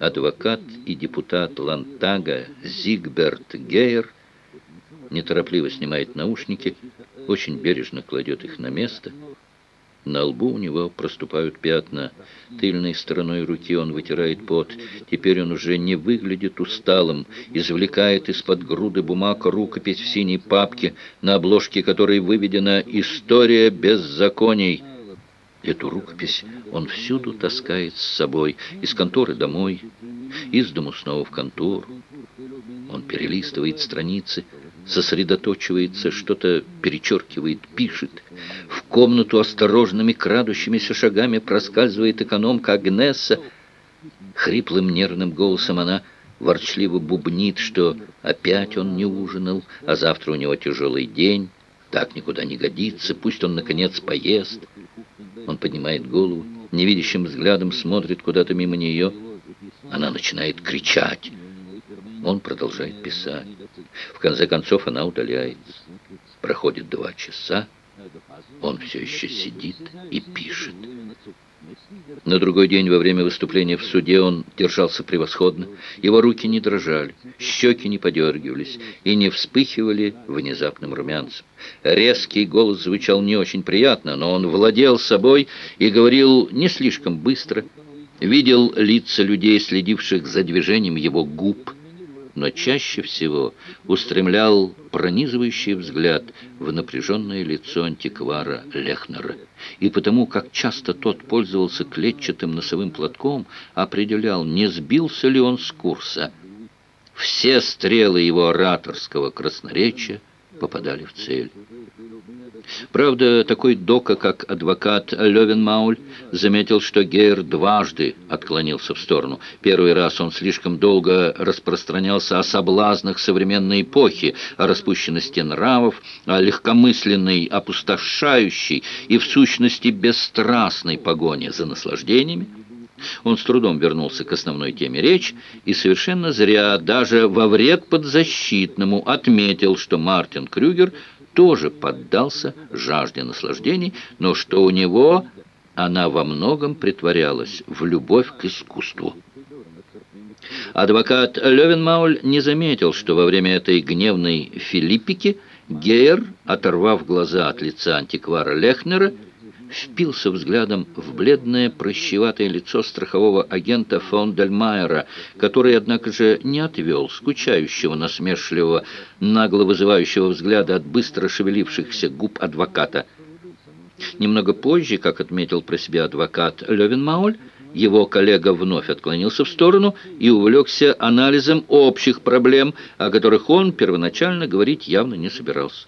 адвокат и депутат Лантага Зигберт Гейер неторопливо снимает наушники, очень бережно кладет их на место. На лбу у него проступают пятна. Тыльной стороной руки он вытирает пот. Теперь он уже не выглядит усталым. Извлекает из-под груды бумаг рукопись в синей папке, на обложке которой выведена «История беззаконий». Эту рукопись он всюду таскает с собой, из конторы домой, из дому снова в контору. Он перелистывает страницы, сосредоточивается, что-то перечеркивает, пишет. В комнату осторожными крадущимися шагами проскальзывает экономка Агнесса. Хриплым нервным голосом она ворчливо бубнит, что опять он не ужинал, а завтра у него тяжелый день, так никуда не годится, пусть он, наконец, поест. Он поднимает голову, невидящим взглядом смотрит куда-то мимо нее. Она начинает кричать. Он продолжает писать. В конце концов она удаляется. Проходит два часа. Он все еще сидит и пишет. На другой день во время выступления в суде он держался превосходно. Его руки не дрожали, щеки не подергивались и не вспыхивали внезапным румянцем. Резкий голос звучал не очень приятно, но он владел собой и говорил не слишком быстро. Видел лица людей, следивших за движением его губ, но чаще всего устремлял пронизывающий взгляд в напряженное лицо антиквара Лехнера. И потому, как часто тот пользовался клетчатым носовым платком, определял, не сбился ли он с курса. Все стрелы его ораторского красноречия попадали в цель. Правда, такой дока, как адвокат Левенмауль, заметил, что Гейр дважды отклонился в сторону. Первый раз он слишком долго распространялся о соблазнах современной эпохи, о распущенности нравов, о легкомысленной, опустошающей и, в сущности, бесстрастной погоне за наслаждениями. Он с трудом вернулся к основной теме речи и совершенно зря, даже во вред подзащитному, отметил, что Мартин Крюгер тоже поддался жажде наслаждений, но что у него она во многом притворялась в любовь к искусству. Адвокат Левенмауль не заметил, что во время этой гневной филиппики Гейер, оторвав глаза от лица антиквара Лехнера, впился взглядом в бледное прыщеватое лицо страхового агента фон Дельмайера, который, однако же, не отвел скучающего, насмешливого, нагло вызывающего взгляда от быстро шевелившихся губ адвоката. Немного позже, как отметил про себя адвокат Левенмауль, его коллега вновь отклонился в сторону и увлекся анализом общих проблем, о которых он первоначально говорить явно не собирался.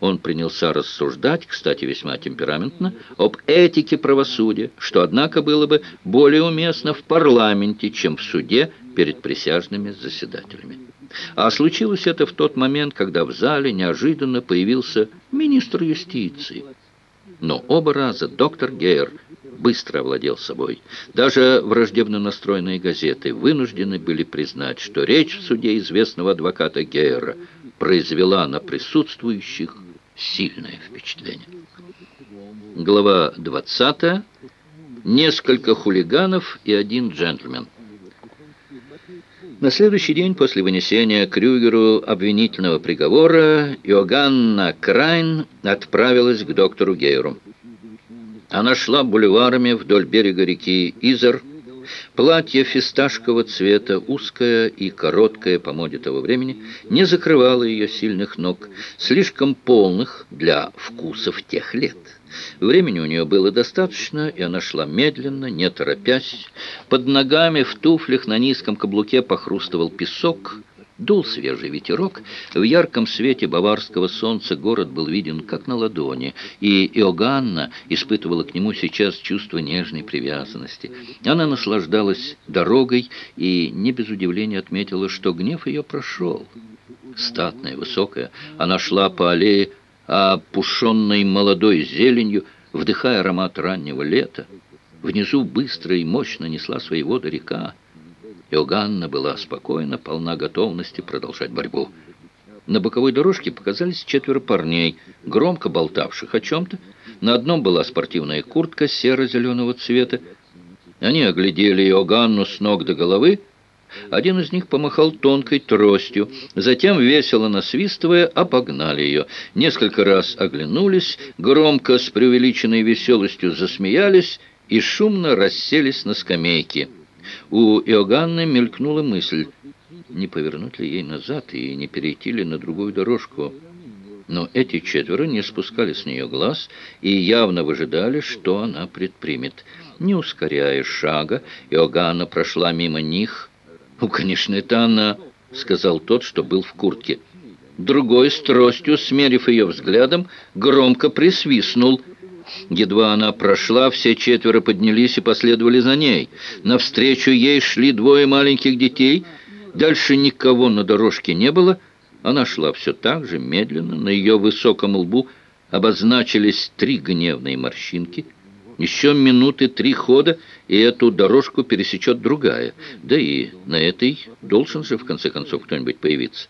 Он принялся рассуждать, кстати, весьма темпераментно, об этике правосудия, что, однако, было бы более уместно в парламенте, чем в суде перед присяжными заседателями. А случилось это в тот момент, когда в зале неожиданно появился министр юстиции. Но оба раза доктор Гейер быстро овладел собой. Даже враждебно настроенные газеты вынуждены были признать, что речь в суде известного адвоката Гейера произвела на присутствующих сильное впечатление. Глава 20. Несколько хулиганов и один джентльмен. На следующий день после вынесения Крюгеру обвинительного приговора Иоганна Крайн отправилась к доктору Гейру. Она шла бульварами вдоль берега реки Изер. Платье фисташкового цвета, узкое и короткое по моде того времени, не закрывало ее сильных ног, слишком полных для вкусов тех лет. Времени у нее было достаточно, и она шла медленно, не торопясь. Под ногами в туфлях на низком каблуке похрустывал песок, Дул свежий ветерок, в ярком свете баварского солнца город был виден как на ладони, и Иоганна испытывала к нему сейчас чувство нежной привязанности. Она наслаждалась дорогой и не без удивления отметила, что гнев ее прошел. Статная, высокая, она шла по аллее, опушенной молодой зеленью, вдыхая аромат раннего лета. Внизу быстро и мощно несла свои воды река. Иоганна была спокойна, полна готовности продолжать борьбу. На боковой дорожке показались четверо парней, громко болтавших о чем-то. На одном была спортивная куртка серо-зеленого цвета. Они оглядели Иоганну с ног до головы, Один из них помахал тонкой тростью, затем, весело насвистывая, обогнали ее. Несколько раз оглянулись, громко, с преувеличенной веселостью засмеялись и шумно расселись на скамейке. У Иоганны мелькнула мысль, не повернуть ли ей назад и не перейти ли на другую дорожку. Но эти четверо не спускали с нее глаз и явно выжидали, что она предпримет. Не ускоряя шага, Иоганна прошла мимо них. «Ну, конечно, это она», — сказал тот, что был в куртке. Другой, с тростью, смерив ее взглядом, громко присвистнул. Едва она прошла, все четверо поднялись и последовали за ней. Навстречу ей шли двое маленьких детей. Дальше никого на дорожке не было — она шла все так же, медленно, на ее высоком лбу обозначились три гневные морщинки. Еще минуты три хода, и эту дорожку пересечет другая. Да и на этой должен же, в конце концов, кто-нибудь появиться.